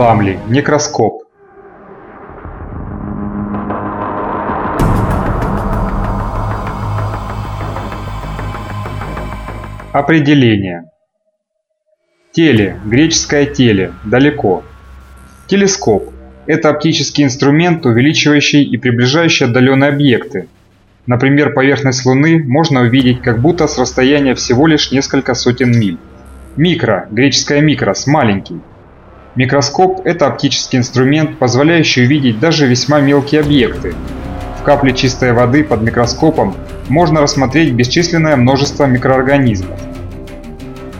Ламли, Некроскоп. Определение. Теле, греческое теле, далеко. Телескоп – это оптический инструмент, увеличивающий и приближающий отдаленные объекты. Например, поверхность Луны можно увидеть как будто с расстояния всего лишь несколько сотен миль. Микро, греческое микрос, маленький. Микроскоп – это оптический инструмент, позволяющий увидеть даже весьма мелкие объекты. В капле чистой воды под микроскопом можно рассмотреть бесчисленное множество микроорганизмов.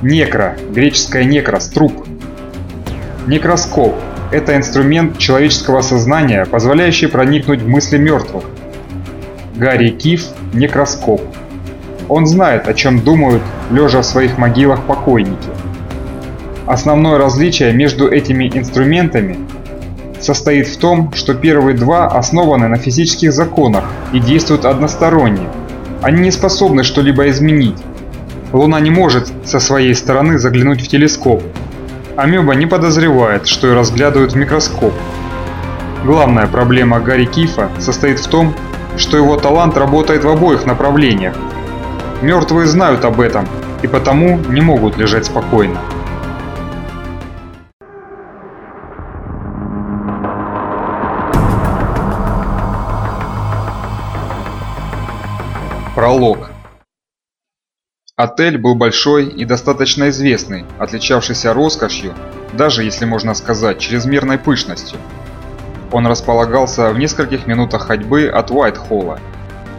Некро, греческое некрос, труп. Некроскоп – это инструмент человеческого сознания, позволяющий проникнуть в мысли мертвых. Гарри Киф – некроскоп. Он знает, о чем думают, лежа в своих могилах покойники. Основное различие между этими инструментами состоит в том, что первые два основаны на физических законах и действуют односторонне. Они не способны что-либо изменить. Луна не может со своей стороны заглянуть в телескоп. Амеба не подозревает, что ее разглядывают в микроскоп. Главная проблема Гарри Кифа состоит в том, что его талант работает в обоих направлениях. Мертвые знают об этом и потому не могут лежать спокойно. Пролог. Отель был большой и достаточно известный, отличавшийся роскошью, даже, если можно сказать, чрезмерной пышностью. Он располагался в нескольких минутах ходьбы от Уайт-Холла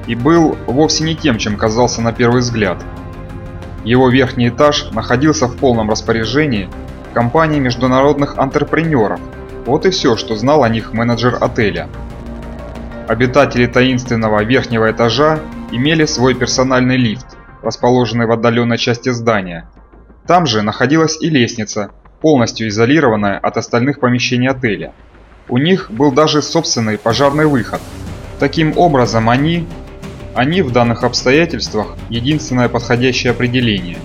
и был вовсе не тем, чем казался на первый взгляд. Его верхний этаж находился в полном распоряжении компании международных антрепренеров. Вот и все, что знал о них менеджер отеля. Обитатели таинственного верхнего этажа имели свой персональный лифт, расположенный в отдаленной части здания. Там же находилась и лестница, полностью изолированная от остальных помещений отеля. У них был даже собственный пожарный выход. Таким образом они, они в данных обстоятельствах единственное подходящее определение.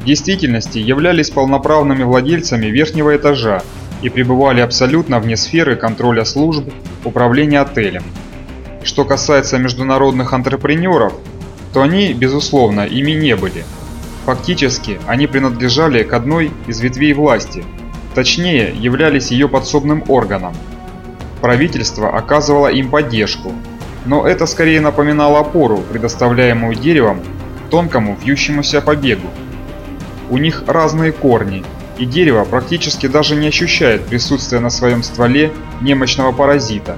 В действительности являлись полноправными владельцами верхнего этажа и пребывали абсолютно вне сферы контроля служб управления отелем. Что касается международных антрепренеров, то они, безусловно, ими не были. Фактически, они принадлежали к одной из ветвей власти, точнее, являлись ее подсобным органом. Правительство оказывало им поддержку, но это скорее напоминало опору, предоставляемую деревом тонкому вьющемуся побегу. У них разные корни, и дерево практически даже не ощущает присутствия на своем стволе немощного паразита.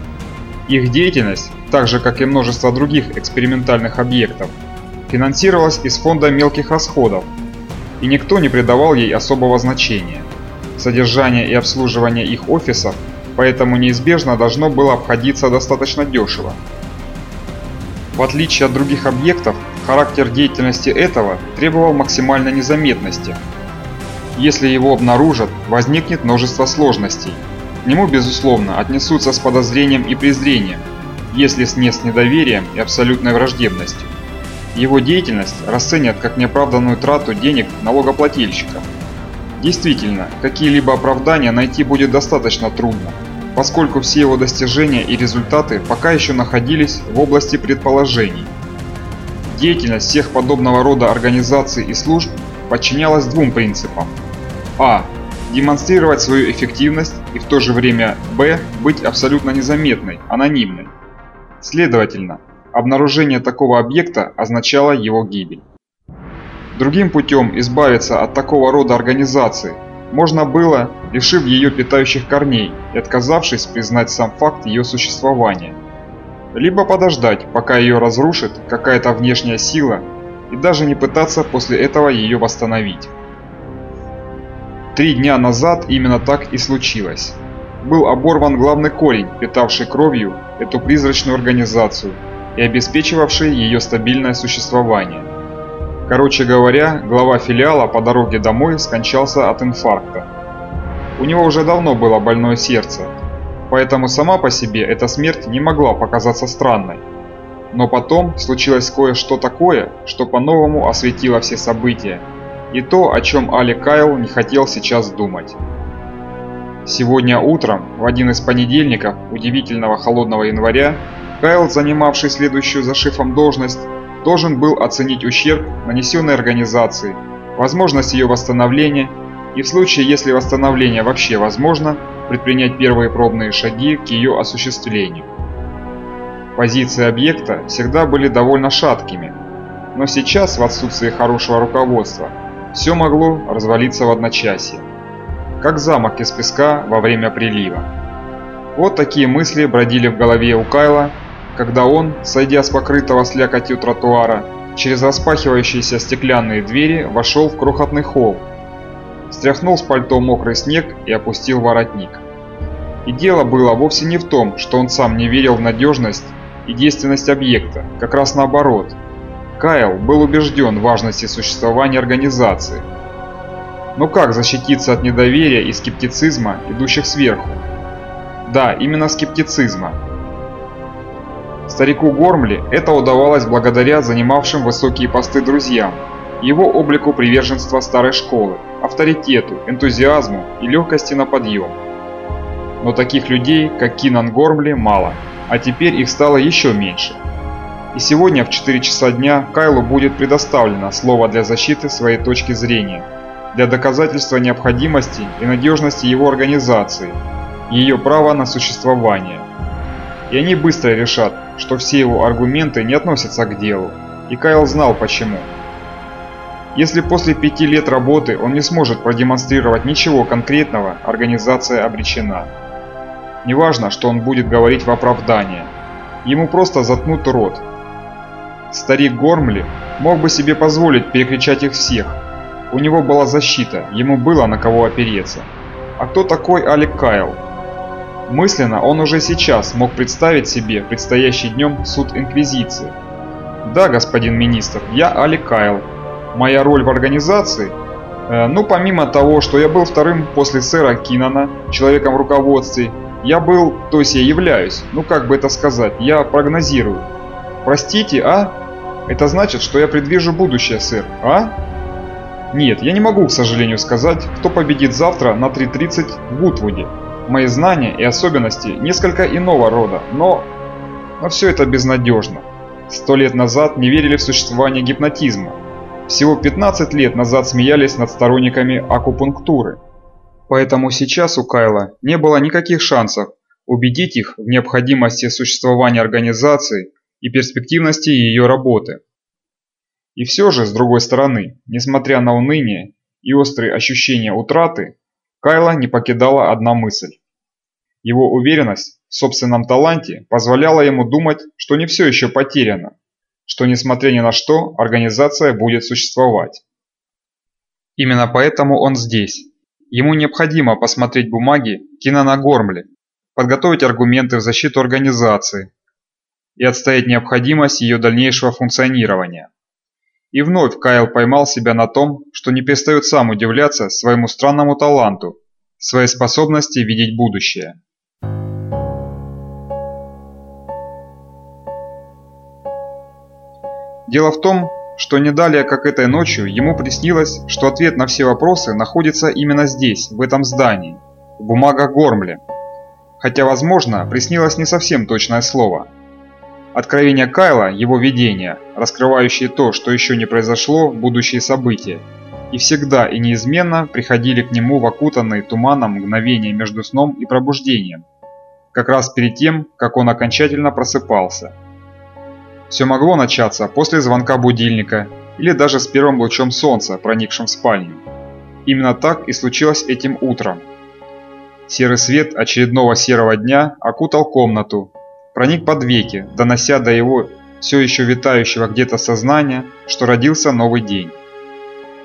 Их деятельность так же как и множество других экспериментальных объектов, финансировалась из фонда мелких расходов, и никто не придавал ей особого значения. Содержание и обслуживание их офисов поэтому неизбежно должно было обходиться достаточно дешево. В отличие от других объектов, характер деятельности этого требовал максимальной незаметности. Если его обнаружат, возникнет множество сложностей. К нему, безусловно, отнесутся с подозрением и презрением – если не с недоверием и абсолютной враждебностью. Его деятельность расценят как неоправданную трату денег налогоплательщика. Действительно, какие-либо оправдания найти будет достаточно трудно, поскольку все его достижения и результаты пока еще находились в области предположений. Деятельность всех подобного рода организаций и служб подчинялась двум принципам. А. Демонстрировать свою эффективность и в то же время Б. Быть абсолютно незаметной, анонимной. Следовательно, обнаружение такого объекта означало его гибель. Другим путем избавиться от такого рода организации можно было, лишив ее питающих корней и отказавшись признать сам факт ее существования. Либо подождать, пока ее разрушит какая-то внешняя сила, и даже не пытаться после этого ее восстановить. Три дня назад именно так и случилось был оборван главный корень, питавший кровью эту призрачную организацию и обеспечивавший ее стабильное существование. Короче говоря, глава филиала по дороге домой скончался от инфаркта. У него уже давно было больное сердце, поэтому сама по себе эта смерть не могла показаться странной. Но потом случилось кое-что такое, что по-новому осветило все события, и то, о чем Али Кайл не хотел сейчас думать. Сегодня утром, в один из понедельников удивительного холодного января, Кайл, занимавший следующую за шефом должность, должен был оценить ущерб, нанесенный организации, возможность ее восстановления и в случае, если восстановление вообще возможно, предпринять первые пробные шаги к ее осуществлению. Позиции объекта всегда были довольно шаткими, но сейчас, в отсутствии хорошего руководства, все могло развалиться в одночасье как замок из песка во время прилива. Вот такие мысли бродили в голове у Кайла, когда он, сойдя с покрытого слякотью тротуара, через распахивающиеся стеклянные двери вошел в крохотный холл, стряхнул с пальто мокрый снег и опустил воротник. И дело было вовсе не в том, что он сам не верил в надежность и действенность объекта, как раз наоборот. Кайл был убежден в важности существования организации – но как защититься от недоверия и скептицизма, идущих сверху? Да, именно скептицизма. Старику Гормли это удавалось благодаря занимавшим высокие посты друзьям, его облику приверженства старой школы, авторитету, энтузиазму и легкости на подъем. Но таких людей, как Кинан Гормли, мало, а теперь их стало еще меньше. И сегодня в 4 часа дня Кайлу будет предоставлено слово для защиты своей точки зрения – для доказательства необходимости и надежности его организации и ее права на существование. И они быстро решат, что все его аргументы не относятся к делу, и Кайл знал почему. Если после пяти лет работы он не сможет продемонстрировать ничего конкретного, организация обречена. Неважно, что он будет говорить в оправдание. Ему просто заткнут рот. Старик Гормли мог бы себе позволить перекричать их всех, у него была защита, ему было на кого опереться. А кто такой Алик Кайл? Мысленно он уже сейчас мог представить себе предстоящий днем суд Инквизиции. Да, господин министр, я Алик Кайл. Моя роль в организации? Э, ну, помимо того, что я был вторым после сэра Кинана, человеком в руководстве, я был, то есть я являюсь, ну как бы это сказать, я прогнозирую. Простите, а? Это значит, что я предвижу будущее, сэр, а? Нет, я не могу, к сожалению, сказать, кто победит завтра на 3.30 в Гутвуде. Мои знания и особенности несколько иного рода, но... Но все это безнадежно. Сто лет назад не верили в существование гипнотизма. Всего 15 лет назад смеялись над сторонниками акупунктуры. Поэтому сейчас у Кайла не было никаких шансов убедить их в необходимости существования организации и перспективности ее работы. И все же, с другой стороны, несмотря на уныние и острые ощущения утраты, Кайла не покидала одна мысль. Его уверенность в собственном таланте позволяла ему думать, что не все еще потеряно, что несмотря ни на что, организация будет существовать. Именно поэтому он здесь. Ему необходимо посмотреть бумаги Кинана Гормли, подготовить аргументы в защиту организации и отстоять необходимость ее дальнейшего функционирования. И вновь Кайл поймал себя на том, что не перестает сам удивляться своему странному таланту, своей способности видеть будущее. Дело в том, что не далее, как этой ночью, ему приснилось, что ответ на все вопросы находится именно здесь, в этом здании, в бумагах Гормле. Хотя, возможно, приснилось не совсем точное слово – Откровения Кайла, его видения, раскрывающие то, что еще не произошло, будущие события, и всегда и неизменно приходили к нему в окутанные туманом мгновения между сном и пробуждением, как раз перед тем, как он окончательно просыпался. Все могло начаться после звонка будильника или даже с первым лучом солнца, проникшим в спальню. Именно так и случилось этим утром. Серый свет очередного серого дня окутал комнату, проник под веки, донося до его все еще витающего где-то сознания, что родился новый день.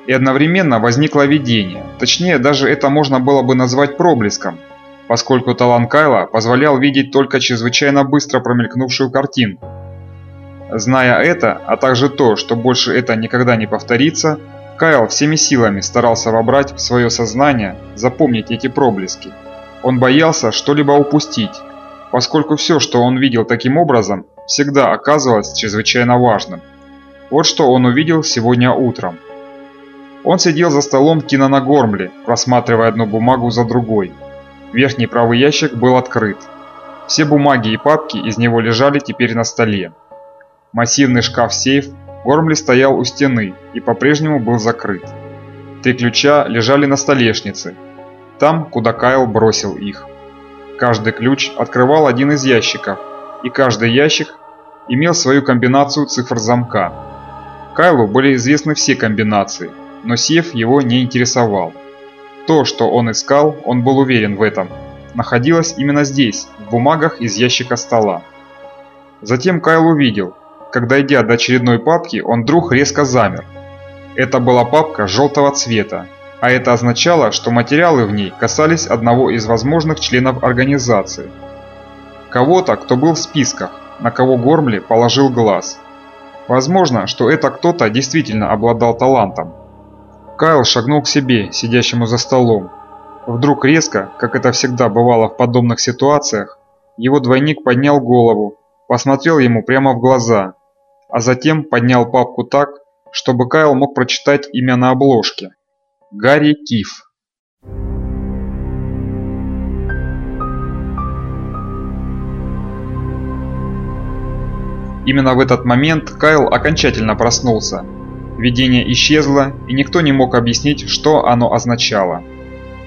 И одновременно возникло видение, точнее даже это можно было бы назвать проблеском, поскольку талант Кайла позволял видеть только чрезвычайно быстро промелькнувшую картинку. Зная это, а также то, что больше это никогда не повторится, Кайл всеми силами старался вобрать в свое сознание, запомнить эти проблески. Он боялся что-либо упустить, поскольку все, что он видел таким образом, всегда оказывалось чрезвычайно важным. Вот что он увидел сегодня утром. Он сидел за столом Кинана Гормли, просматривая одну бумагу за другой. Верхний правый ящик был открыт. Все бумаги и папки из него лежали теперь на столе. Массивный шкаф-сейф Гормли стоял у стены и по-прежнему был закрыт. Три ключа лежали на столешнице, там, куда Кайл бросил их. Каждый ключ открывал один из ящиков, и каждый ящик имел свою комбинацию цифр замка. Кайлу были известны все комбинации, но сейф его не интересовал. То, что он искал, он был уверен в этом, находилось именно здесь, в бумагах из ящика стола. Затем Кайл увидел, как дойдя до очередной папки, он вдруг резко замер. Это была папка желтого цвета, а это означало, что материалы в ней касались одного из возможных членов организации. Кого-то, кто был в списках, на кого Гормли положил глаз. Возможно, что это кто-то действительно обладал талантом. Кайл шагнул к себе, сидящему за столом. Вдруг резко, как это всегда бывало в подобных ситуациях, его двойник поднял голову, посмотрел ему прямо в глаза, а затем поднял папку так, чтобы Кайл мог прочитать имя на обложке. Гарри Киф. Именно в этот момент Кайл окончательно проснулся. Видение исчезло, и никто не мог объяснить, что оно означало.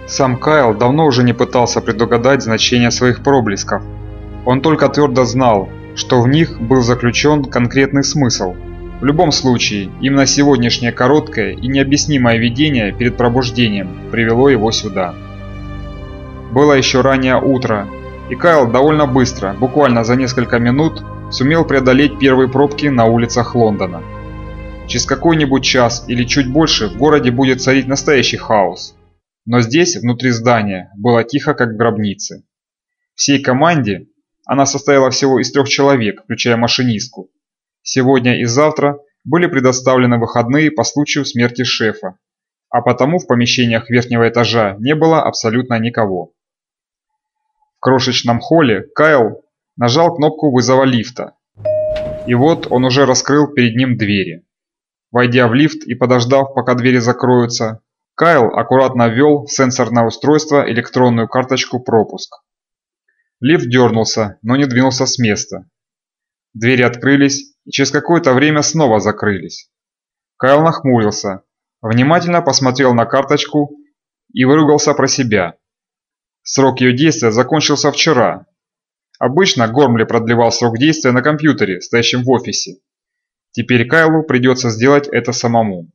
Сам Кайл давно уже не пытался предугадать значение своих проблесков. Он только твердо знал, что в них был заключен конкретный смысл – в любом случае, именно сегодняшнее короткое и необъяснимое видение перед пробуждением привело его сюда. Было еще раннее утро, и Кайл довольно быстро, буквально за несколько минут, сумел преодолеть первые пробки на улицах Лондона. Через какой-нибудь час или чуть больше в городе будет царить настоящий хаос. Но здесь, внутри здания, было тихо, как в гробнице. Всей команде, она состояла всего из трех человек, включая машинистку, Сегодня и завтра были предоставлены выходные по случаю смерти шефа, а потому в помещениях верхнего этажа не было абсолютно никого. В крошечном холле Кайл нажал кнопку вызова лифта. И вот он уже раскрыл перед ним двери. Войдя в лифт и подождав, пока двери закроются, Кайл аккуратно ввел в сенсорное устройство электронную карточку пропуск. Лифт дернулся, но не двинулся с места. Двери открылись, и через какое-то время снова закрылись. Кайл нахмурился, внимательно посмотрел на карточку и выругался про себя. Срок ее действия закончился вчера. Обычно Гормли продлевал срок действия на компьютере, стоящем в офисе. Теперь Кайлу придется сделать это самому.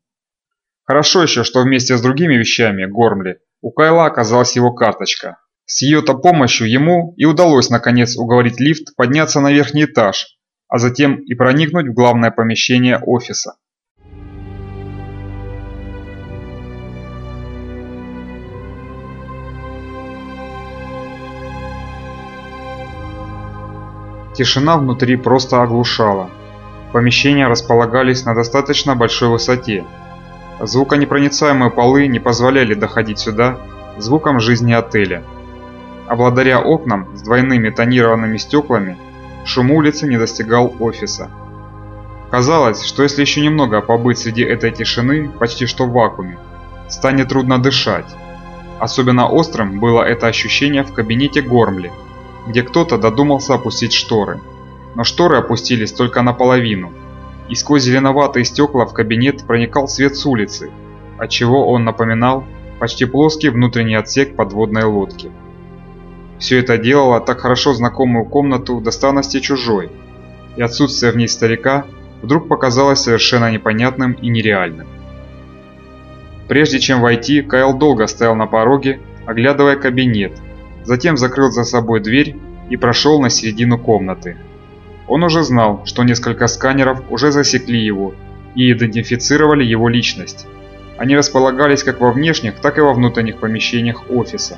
Хорошо еще, что вместе с другими вещами Гормли у Кайла оказалась его карточка. С ее-то помощью ему и удалось наконец уговорить лифт подняться на верхний этаж, а затем и проникнуть в главное помещение офиса. Тишина внутри просто оглушала. Помещения располагались на достаточно большой высоте. Звуконепроницаемые полы не позволяли доходить сюда звуком жизни отеля. А благодаря окнам с двойными тонированными стеклами шум улицы не достигал офиса. Казалось, что если еще немного побыть среди этой тишины, почти что в вакууме, станет трудно дышать. Особенно острым было это ощущение в кабинете Гормли, где кто-то додумался опустить шторы. Но шторы опустились только наполовину, и сквозь зеленоватые стекла в кабинет проникал свет с улицы, отчего он напоминал почти плоский внутренний отсек подводной лодки. Все это делало так хорошо знакомую комнату до странности чужой, и отсутствие в ней старика вдруг показалось совершенно непонятным и нереальным. Прежде чем войти, Кайл долго стоял на пороге, оглядывая кабинет, затем закрыл за собой дверь и прошел на середину комнаты. Он уже знал, что несколько сканеров уже засекли его и идентифицировали его личность. Они располагались как во внешних, так и во внутренних помещениях офиса.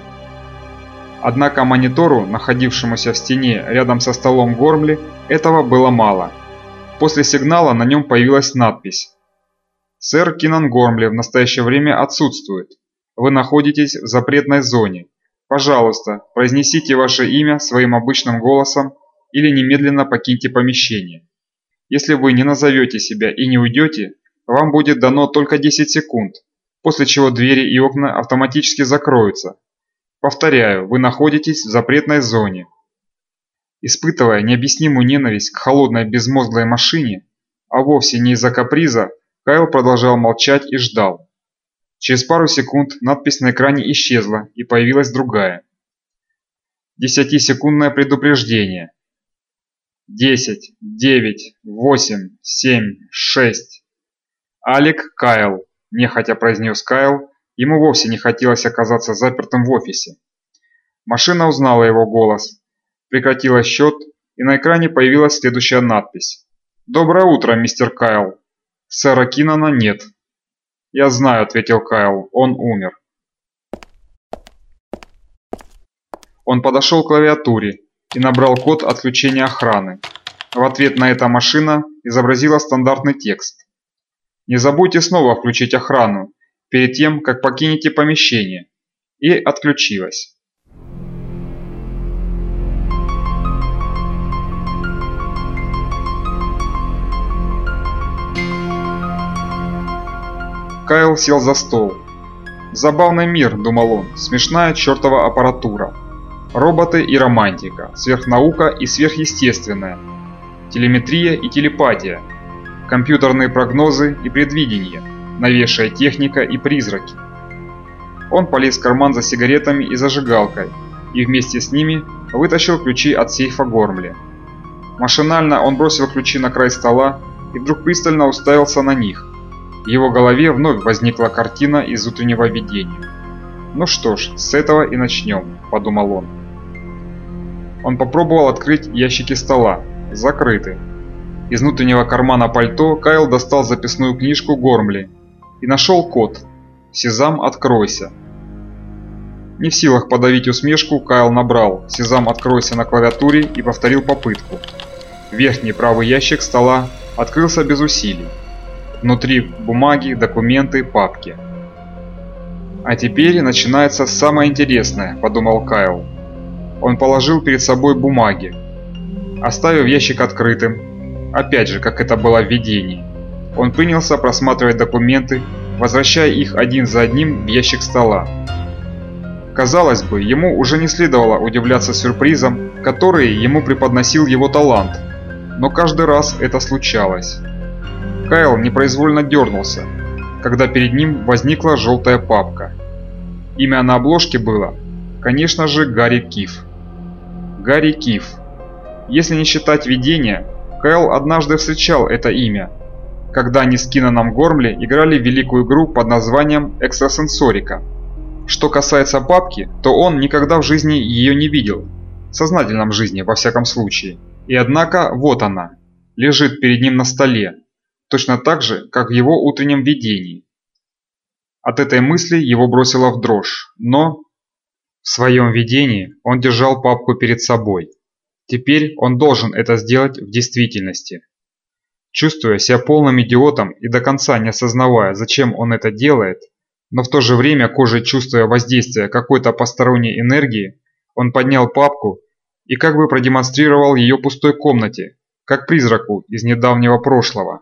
Однако монитору, находившемуся в стене рядом со столом Гормли, этого было мало. После сигнала на нем появилась надпись. «Сэр Кинан Гормли в настоящее время отсутствует. Вы находитесь в запретной зоне. Пожалуйста, произнесите ваше имя своим обычным голосом или немедленно покиньте помещение. Если вы не назовете себя и не уйдете, вам будет дано только 10 секунд, после чего двери и окна автоматически закроются, Повторяю, вы находитесь в запретной зоне. Испытывая необъяснимую ненависть к холодной безмозглой машине, а вовсе не из-за каприза, Кайл продолжал молчать и ждал. Через пару секунд надпись на экране исчезла и появилась другая. Десятисекундное предупреждение. Десять, девять, восемь, семь, шесть. Алик Кайл, нехотя произнес Кайл, ему вовсе не хотелось оказаться запертым в офисе. Машина узнала его голос, прекратила счет, и на экране появилась следующая надпись. «Доброе утро, мистер Кайл. Сэра Киннона нет». «Я знаю», — ответил Кайл, — «он умер». Он подошел к клавиатуре и набрал код отключения охраны. В ответ на это машина изобразила стандартный текст. Не забудьте снова включить охрану перед тем, как покинете помещение. И отключилась. Кайл сел за стол. «Забавный мир», — думал он, — «смешная чертова аппаратура». Роботы и романтика, сверхнаука и сверхъестественное, телеметрия и телепатия, компьютерные прогнозы и предвидения, новейшая техника и призраки. Он полез в карман за сигаретами и зажигалкой, и вместе с ними вытащил ключи от сейфа Гормли. Машинально он бросил ключи на край стола и вдруг пристально уставился на них. В его голове вновь возникла картина из утреннего видения. «Ну что ж, с этого и начнем», – подумал он. Он попробовал открыть ящики стола. Закрыты. Из внутреннего кармана пальто Кайл достал записную книжку Гормли и нашел код «Сезам, откройся». Не в силах подавить усмешку, Кайл набрал «Сезам, откройся» на клавиатуре и повторил попытку. Верхний правый ящик стола открылся без усилий. Внутри бумаги, документы, папки. «А теперь начинается самое интересное», – подумал Кайл. Он положил перед собой бумаги, оставив ящик открытым, опять же, как это было в видении. Он принялся просматривать документы, возвращая их один за одним в ящик стола. Казалось бы, ему уже не следовало удивляться сюрпризам, которые ему преподносил его талант, но каждый раз это случалось. Кайл непроизвольно дернулся, когда перед ним возникла желтая папка. Имя на обложке было, конечно же, Гарри Киф. Гарри Киф. Если не считать видения, Кайл однажды встречал это имя, когда они с Кинаном Гормли играли великую игру под названием «Экстрасенсорика». Что касается папки, то он никогда в жизни ее не видел. В сознательном жизни, во всяком случае. И однако, вот она, лежит перед ним на столе, точно так же, как в его утреннем видении. От этой мысли его бросило в дрожь, но в своем видении он держал папку перед собой. Теперь он должен это сделать в действительности. Чувствуя себя полным идиотом и до конца не осознавая, зачем он это делает, но в то же время кожей чувствуя воздействие какой-то посторонней энергии, он поднял папку и как бы продемонстрировал ее пустой комнате, как призраку из недавнего прошлого.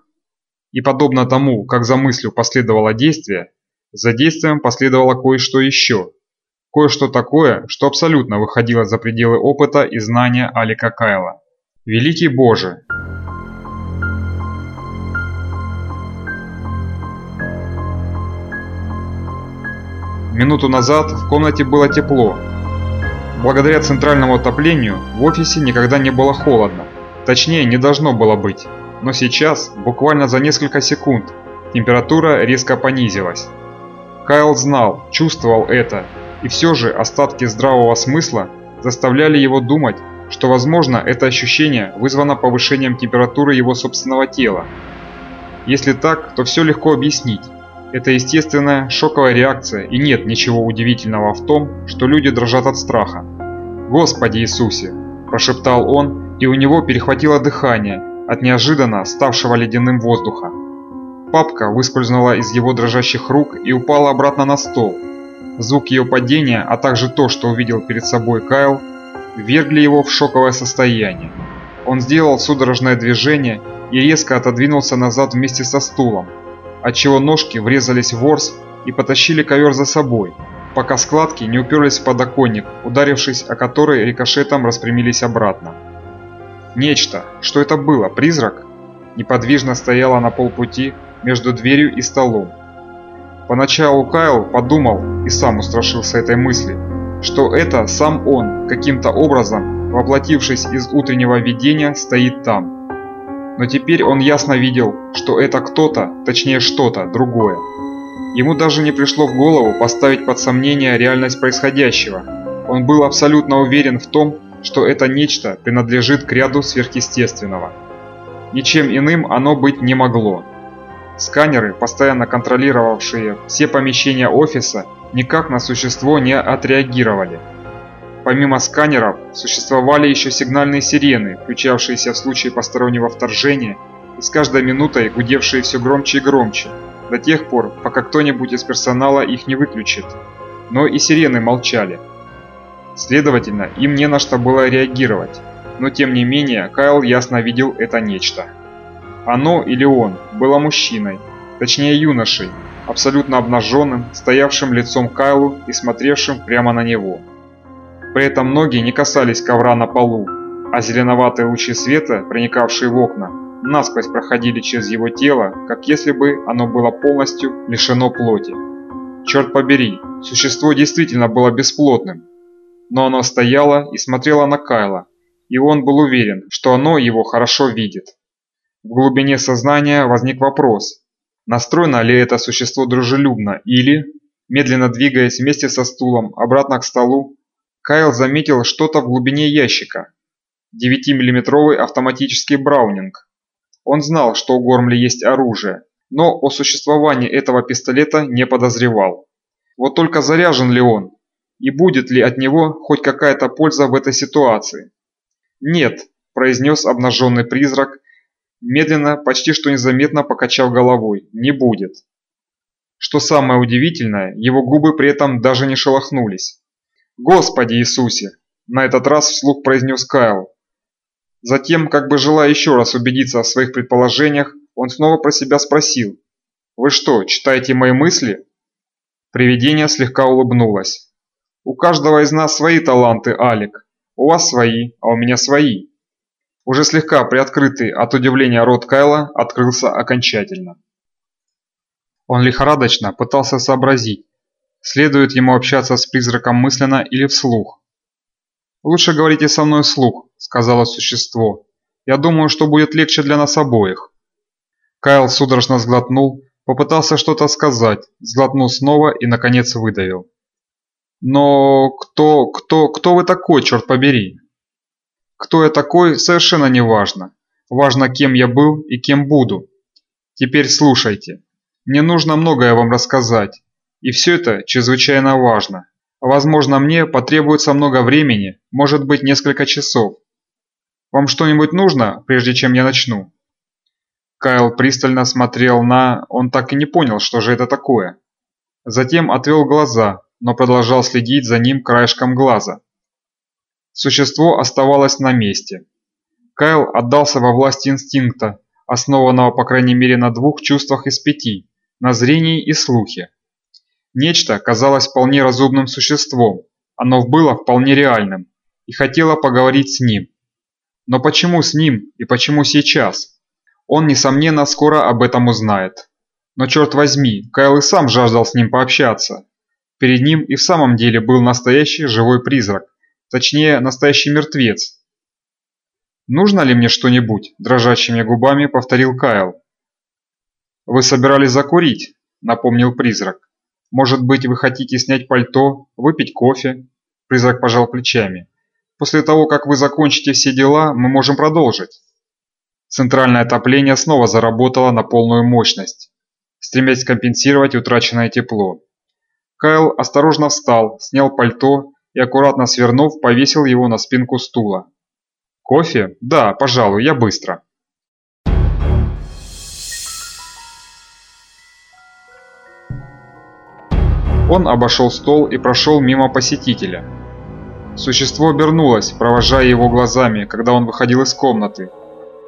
И подобно тому, как за мыслью последовало действие, за действием последовало кое-что еще – Кое-что такое, что абсолютно выходило за пределы опыта и знания Алика Кайла. Великий Боже! Минуту назад в комнате было тепло. Благодаря центральному отоплению в офисе никогда не было холодно. Точнее, не должно было быть. Но сейчас, буквально за несколько секунд, температура резко понизилась. Кайл знал, чувствовал это и все же остатки здравого смысла заставляли его думать, что возможно это ощущение вызвано повышением температуры его собственного тела. Если так, то все легко объяснить. Это естественная шоковая реакция и нет ничего удивительного в том, что люди дрожат от страха. «Господи Иисусе!» – прошептал он, и у него перехватило дыхание от неожиданно ставшего ледяным воздуха. Папка выскользнула из его дрожащих рук и упала обратно на стол, Звук ее падения, а также то, что увидел перед собой Кайл, вергли его в шоковое состояние. Он сделал судорожное движение и резко отодвинулся назад вместе со стулом, отчего ножки врезались в ворс и потащили ковер за собой, пока складки не уперлись в подоконник, ударившись о который рикошетом распрямились обратно. Нечто, что это было, призрак, неподвижно стояло на полпути между дверью и столом. Поначалу Кайл подумал и сам устрашился этой мысли, что это сам он, каким-то образом, воплотившись из утреннего видения, стоит там. Но теперь он ясно видел, что это кто-то, точнее что-то, другое. Ему даже не пришло в голову поставить под сомнение реальность происходящего. Он был абсолютно уверен в том, что это нечто принадлежит к ряду сверхъестественного. Ничем иным оно быть не могло. Сканеры, постоянно контролировавшие все помещения офиса, никак на существо не отреагировали. Помимо сканеров, существовали еще сигнальные сирены, включавшиеся в случае постороннего вторжения, и с каждой минутой гудевшие все громче и громче, до тех пор, пока кто-нибудь из персонала их не выключит. Но и сирены молчали. Следовательно, им не на что было реагировать, но тем не менее Кайл ясно видел это нечто. Оно или он было мужчиной, точнее юношей, абсолютно обнаженным, стоявшим лицом Кайлу и смотревшим прямо на него. При этом ноги не касались ковра на полу, а зеленоватые лучи света, проникавшие в окна, насквозь проходили через его тело, как если бы оно было полностью лишено плоти. Черт побери, существо действительно было бесплотным, но оно стояло и смотрело на Кайла, и он был уверен, что оно его хорошо видит. В глубине сознания возник вопрос, настроено ли это существо дружелюбно или, медленно двигаясь вместе со стулом обратно к столу, Кайл заметил что-то в глубине ящика. 9-миллиметровый автоматический браунинг. Он знал, что у Гормли есть оружие, но о существовании этого пистолета не подозревал. Вот только заряжен ли он, и будет ли от него хоть какая-то польза в этой ситуации? «Нет», – произнес обнаженный призрак, медленно, почти что незаметно покачав головой, – «не будет». Что самое удивительное, его губы при этом даже не шелохнулись. «Господи Иисусе!» – на этот раз вслух произнес Кайл. Затем, как бы желая еще раз убедиться в своих предположениях, он снова про себя спросил. «Вы что, читаете мои мысли?» Привидение слегка улыбнулось. «У каждого из нас свои таланты, Алик. У вас свои, а у меня свои». Уже слегка приоткрытый от удивления рот Кайла открылся окончательно. Он лихорадочно пытался сообразить, следует ему общаться с призраком мысленно или вслух. «Лучше говорите со мной вслух», — сказала существо. «Я думаю, что будет легче для нас обоих». Кайл судорожно сглотнул, попытался что-то сказать, сглотнул снова и, наконец, выдавил. «Но кто, кто, кто вы такой, черт побери?» «Кто я такой, совершенно не важно. Важно, кем я был и кем буду. Теперь слушайте. Мне нужно многое вам рассказать, и все это чрезвычайно важно. Возможно, мне потребуется много времени, может быть несколько часов. Вам что-нибудь нужно, прежде чем я начну?» Кайл пристально смотрел на... Он так и не понял, что же это такое. Затем отвел глаза, но продолжал следить за ним краешком глаза. Существо оставалось на месте. Кайл отдался во власть инстинкта, основанного по крайней мере на двух чувствах из пяти – на зрении и слухе. Нечто казалось вполне разумным существом, оно было вполне реальным, и хотело поговорить с ним. Но почему с ним и почему сейчас? Он, несомненно, скоро об этом узнает. Но черт возьми, Кайл и сам жаждал с ним пообщаться. Перед ним и в самом деле был настоящий живой призрак, точнее, настоящий мертвец. «Нужно ли мне что-нибудь?» – дрожащими губами повторил Кайл. «Вы собирались закурить?» – напомнил призрак. Может быть, вы хотите снять пальто, выпить кофе?» Призрак пожал плечами. «После того, как вы закончите все дела, мы можем продолжить». Центральное отопление снова заработало на полную мощность, стремясь компенсировать утраченное тепло. Кайл осторожно встал, снял пальто и, аккуратно свернув, повесил его на спинку стула. «Кофе? Да, пожалуй, я быстро». Он обошел стол и прошел мимо посетителя. Существо обернулось, провожая его глазами, когда он выходил из комнаты.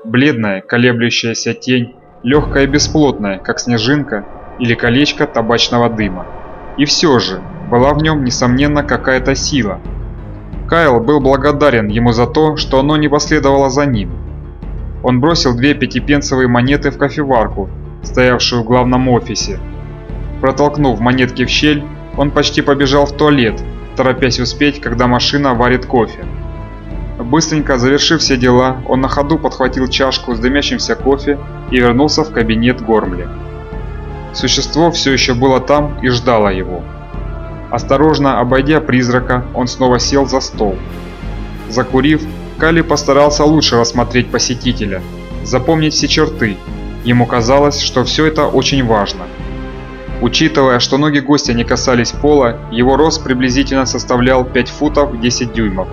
Бледная, колеблющаяся тень, легкая и бесплотная, как снежинка или колечко табачного дыма. И все же, была в нем, несомненно, какая-то сила. Кайл был благодарен ему за то, что оно не последовало за ним. Он бросил две пятипенсовые монеты в кофеварку, стоявшую в главном офисе. Протолкнув монетки в щель, он почти побежал в туалет, торопясь успеть, когда машина варит кофе. Быстренько завершив все дела, он на ходу подхватил чашку с дымящимся кофе и вернулся в кабинет Гормли. Существо все еще было там и ждало его. Осторожно обойдя призрака, он снова сел за стол. Закурив, Кали постарался лучше рассмотреть посетителя, запомнить все черты. Ему казалось, что все это очень важно. Учитывая, что ноги гостя не касались пола, его рост приблизительно составлял 5 футов 10 дюймов.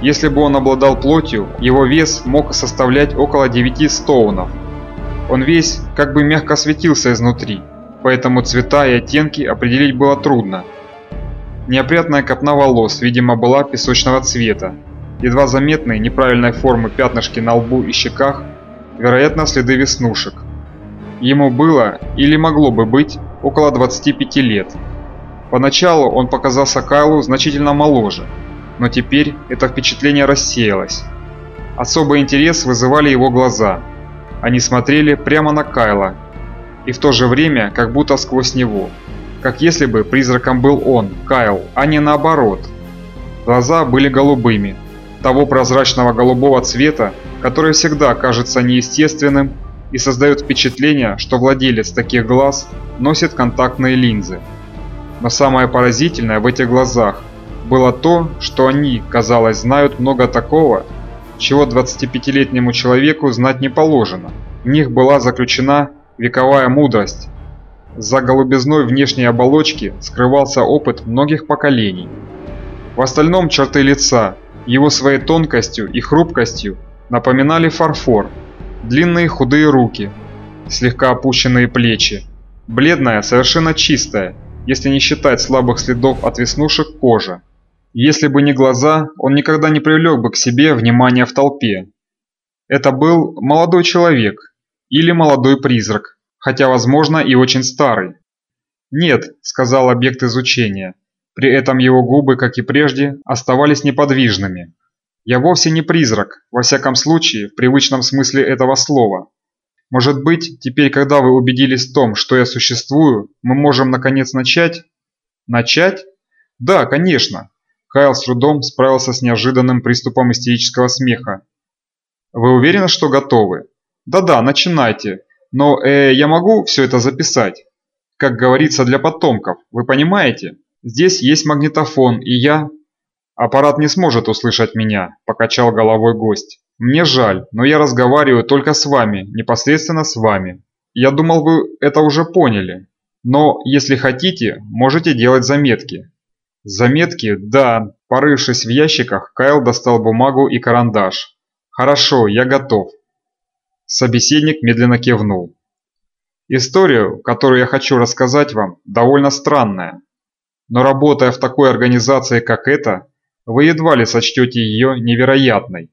Если бы он обладал плотью, его вес мог составлять около 9 стоунов. Он весь как бы мягко светился изнутри, поэтому цвета и оттенки определить было трудно. Неопрятная копна волос, видимо, была песочного цвета. Едва заметные неправильной формы пятнышки на лбу и щеках, вероятно, следы веснушек. Ему было, или могло бы быть, около 25 лет. Поначалу он показался Кайлу значительно моложе, но теперь это впечатление рассеялось. Особый интерес вызывали его глаза. Они смотрели прямо на Кайла, и в то же время как будто сквозь него. Как если бы призраком был он, Кайл, а не наоборот. Глаза были голубыми, того прозрачного голубого цвета, который всегда кажется неестественным и создает впечатление, что владелец таких глаз носит контактные линзы. Но самое поразительное в этих глазах было то, что они, казалось, знают много такого, чего 25-летнему человеку знать не положено. В них была заключена вековая мудрость. За голубизной внешней оболочки скрывался опыт многих поколений. В остальном черты лица, его своей тонкостью и хрупкостью напоминали фарфор, длинные худые руки, слегка опущенные плечи, бледная, совершенно чистая, если не считать слабых следов от веснушек кожа. Если бы не глаза, он никогда не привлек бы к себе внимания в толпе. Это был молодой человек или молодой призрак, хотя, возможно, и очень старый. «Нет», — сказал объект изучения. При этом его губы, как и прежде, оставались неподвижными. «Я вовсе не призрак, во всяком случае, в привычном смысле этого слова. Может быть, теперь, когда вы убедились в том, что я существую, мы можем наконец начать?» «Начать?» «Да, конечно. Кайл с трудом справился с неожиданным приступом истерического смеха. «Вы уверены, что готовы?» «Да-да, начинайте. Но э, я могу все это записать? Как говорится, для потомков, вы понимаете? Здесь есть магнитофон, и я...» «Аппарат не сможет услышать меня», – покачал головой гость. «Мне жаль, но я разговариваю только с вами, непосредственно с вами. Я думал, вы это уже поняли. Но, если хотите, можете делать заметки. Заметки? Да. Порывшись в ящиках, Кайл достал бумагу и карандаш. Хорошо, я готов. Собеседник медленно кивнул. Историю, которую я хочу рассказать вам, довольно странная. Но работая в такой организации, как эта, вы едва ли сочтете ее невероятной.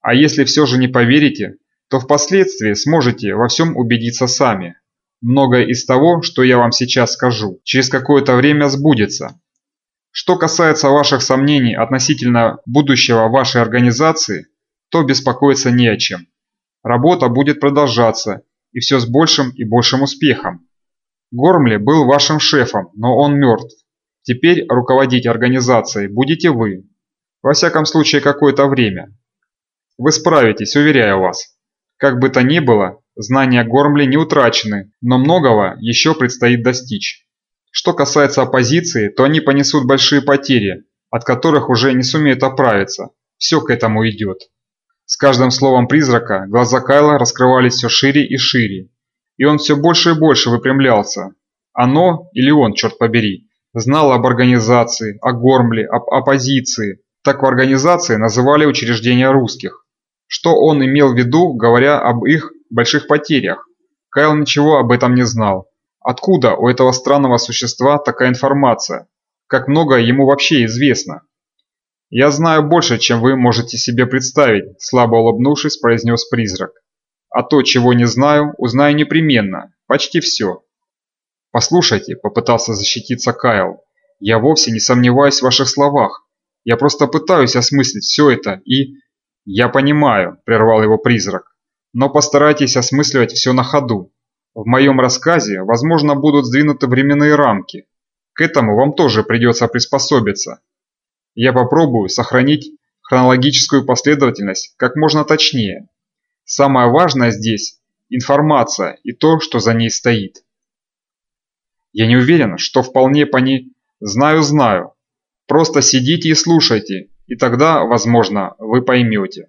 А если все же не поверите, то впоследствии сможете во всем убедиться сами. Многое из того, что я вам сейчас скажу, через какое-то время сбудется. Что касается ваших сомнений относительно будущего вашей организации, то беспокоиться не о чем. Работа будет продолжаться, и все с большим и большим успехом. Гормли был вашим шефом, но он мертв. Теперь руководить организацией будете вы. Во всяком случае, какое-то время. Вы справитесь, уверяю вас. Как бы то ни было, знания Гормли не утрачены, но многого еще предстоит достичь. Что касается оппозиции, то они понесут большие потери, от которых уже не сумеют оправиться. Все к этому идет. С каждым словом призрака глаза Кайла раскрывались все шире и шире, и он все больше и больше выпрямлялся. Оно, или он, черт побери, знал об организации, о Гормле, об оппозиции. Так в организации называли учреждения русских. Что он имел в виду, говоря об их больших потерях? Кайл ничего об этом не знал. Откуда у этого странного существа такая информация? Как много ему вообще известно? «Я знаю больше, чем вы можете себе представить», – слабо улыбнувшись, произнес призрак. «А то, чего не знаю, узнаю непременно. Почти все». «Послушайте», – попытался защититься Кайл, Я вовсе не сомневаюсь в ваших словах. Я просто пытаюсь осмыслить все это и... Я понимаю, прервал его призрак. Но постарайтесь осмысливать все на ходу. В моем рассказе, возможно, будут сдвинуты временные рамки. К этому вам тоже придется приспособиться. Я попробую сохранить хронологическую последовательность как можно точнее. Самое важное здесь – информация и то, что за ней стоит. Я не уверен, что вполне по ней знаю-знаю. Просто сидите и слушайте, и тогда, возможно, вы поймете.